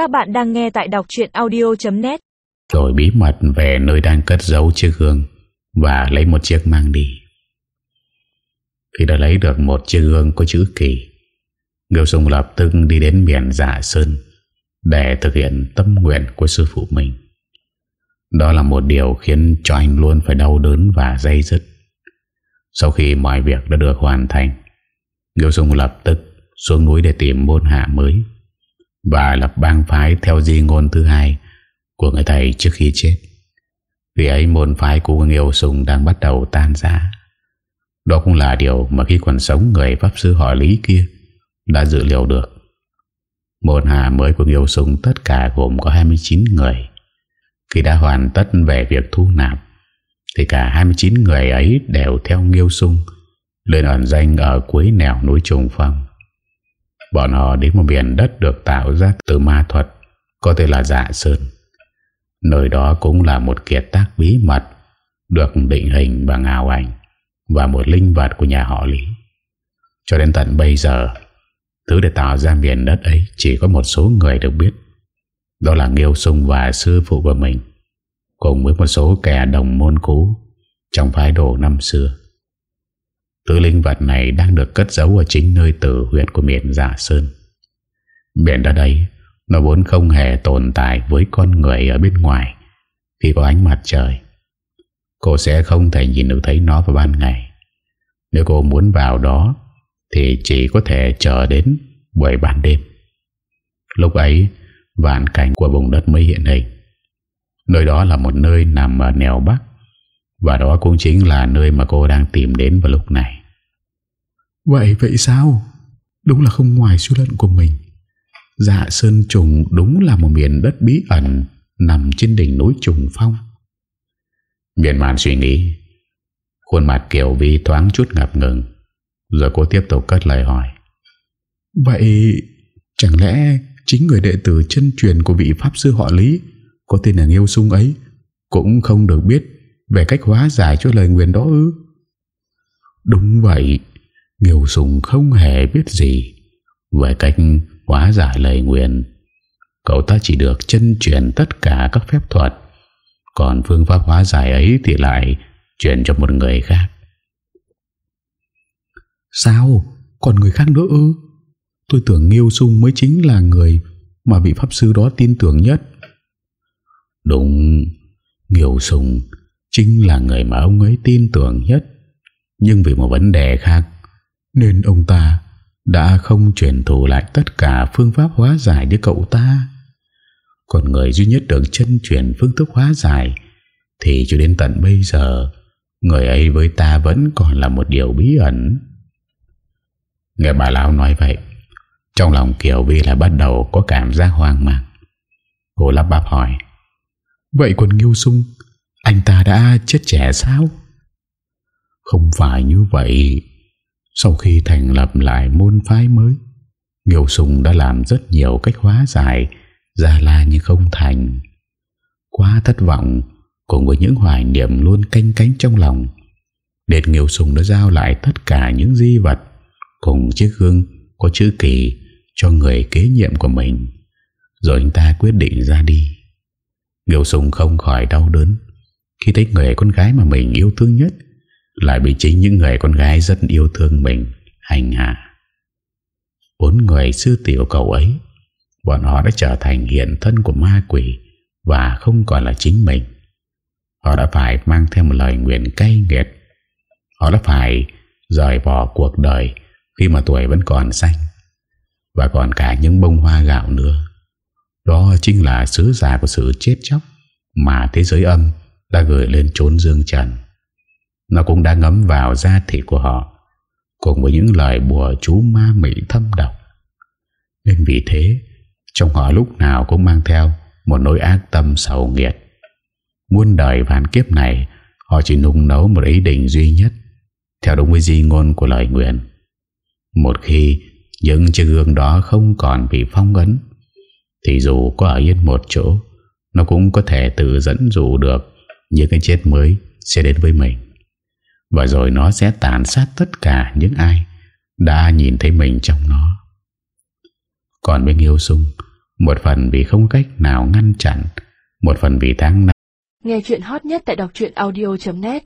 Các bạn đang nghe tại đọc chuyện audio.net Rồi bí mật về nơi đang cất giấu chiếc gương Và lấy một chiếc mang đi. Khi đã lấy được một chiếc gương có chữ kỳ Ngưu Sùng lập tức đi đến biển Dạ Sơn Để thực hiện tâm nguyện của sư phụ mình. Đó là một điều khiến cho anh luôn phải đau đớn và dây dứt. Sau khi mọi việc đã được hoàn thành Ngưu Sùng lập tức xuống núi để tìm môn hạ mới và lập bang phái theo di ngôn thứ hai của người thầy trước khi chết. Vì ấy môn phái của Nghiêu Sùng đang bắt đầu tan rã. Đó cũng là điều mà khi còn sống người Pháp Sư họ Lý kia đã dự liệu được. Môn hạ mới của Nghiêu Sùng tất cả gồm có 29 người. Khi đã hoàn tất về việc thu nạp, thì cả 29 người ấy đều theo Nghiêu Sùng lên ẩn danh ở cuối nẻo núi Trùng Phong. Bọn họ đến một biển đất được tạo ra từ ma thuật, Có thể là dạ sơn. Nơi đó cũng là một kiệt tác bí mật, Được định hình bằng ảo ảnh Và một linh vật của nhà họ Lý. Cho đến tận bây giờ, Thứ để tạo ra miền đất ấy Chỉ có một số người được biết. Đó là Nghiêu Sung và sư phụ của mình, Cùng với một số kẻ đồng môn cũ Trong phái đồ năm xưa. Thứ linh vật này đang được cất giấu ở chính nơi tử huyện của miền Giả Sơn. Biển đất ấy, nó vốn không hề tồn tại với con người ở bên ngoài khi có ánh mặt trời. Cô sẽ không thể nhìn được thấy nó vào ban ngày. Nếu cô muốn vào đó thì chỉ có thể chờ đến buổi ban đêm. Lúc ấy, vạn cảnh của vùng đất mới hiện hình. Nơi đó là một nơi nằm ở nẻo Bắc và đó cũng chính là nơi mà cô đang tìm đến vào lúc này Vậy vậy sao? Đúng là không ngoài suy luận của mình. Dạ Sơn Trùng đúng là một miền đất bí ẩn Nằm trên đỉnh núi Trùng Phong. Miền màn suy nghĩ Khuôn mặt Kiều Vi thoáng chút ngập ngừng Rồi cô tiếp tục cất lời hỏi. Vậy Chẳng lẽ Chính người đệ tử chân truyền của vị Pháp Sư họ Lý Có tên là Nghiêu Sung ấy Cũng không được biết về cách hóa giải cho lời nguyện đó ư? Đúng vậy Nghiêu Sùng không hề biết gì Về cách hóa giải lời nguyện Cậu ta chỉ được chân truyền tất cả các phép thuật Còn phương pháp hóa giải ấy thì lại Chuyển cho một người khác. Sao? Còn người khác nữa ư? Tôi tưởng Nghiêu Sung mới chính là người Mà vị Pháp Sư đó tin tưởng nhất. Đúng Nghiêu Sung Chính là người mà ông ấy tin tưởng nhất. Nhưng vì một vấn đề khác nên ông ta Đã không truyền thụ lại tất cả phương pháp hóa giải với cậu ta. Còn người duy nhất được chân truyền phương thức hóa giải Thì cho đến tận bây giờ, Người ấy với ta vẫn còn là một điều bí ẩn. Nghe bà Lão nói vậy, Trong lòng Kiều Vi là bắt đầu có cảm giác hoang mang. Cô lắp bắp hỏi, Vậy còn Nghiêu Sung, anh ta đã chết trẻ sao? Không phải như vậy. Sau khi thành lập lại môn phái mới, Nghiêu Sùng đã làm rất nhiều cách hóa giải, Ra la nhưng không thành. Quá thất vọng, Cùng với những hoài niệm luôn canh cánh trong lòng Đệt Nghiêu Sùng đã giao lại tất cả những di vật Cùng chiếc gương có chữ kỳ Cho người kế nhiệm của mình. Rồi anh ta quyết định ra đi. Nghiêu Sùng không khỏi đau đớn khi thấy người con gái mà mình yêu thương nhất lại bị chính những người con gái rất yêu thương mình, Hành hạ. Bốn người sư tiểu cầu ấy, Bọn họ đã trở thành hiện thân của ma quỷ Và không còn là chính mình. Họ đã phải mang theo một lời nguyện cay nghiệt. Họ đã phải rời bỏ cuộc đời Khi mà tuổi vẫn còn xanh Và còn cả những bông hoa gạo nữa. Đó chính là sứ giả của sự chết chóc Mà thế giới âm đã gửi lên trốn dương trần. Nó cũng đã ngấm vào da thịt của họ, cùng với những lời bùa chú ma mị thâm độc. Nên vì thế, trong họ lúc nào cũng mang theo một nỗi ác tâm sầu nghiệt. Muôn đời vạn kiếp này, họ chỉ nung nấu một ý định duy nhất, theo đúng với di ngôn của lời nguyện. Một khi những chiếc gương đó không còn bị phong ấn, thì dù có ở yên một chỗ, nó cũng có thể tự dẫn dụ được những cái chết mới sẽ đến với mình và rồi nó sẽ tàn sát tất cả những ai Đã nhìn thấy mình trong nó. Còn bên yêu sung, Một phần vì không cách nào ngăn chặn, Một phần vì tháng năm. Nghe chuyện hot nhất tại đọc audio.net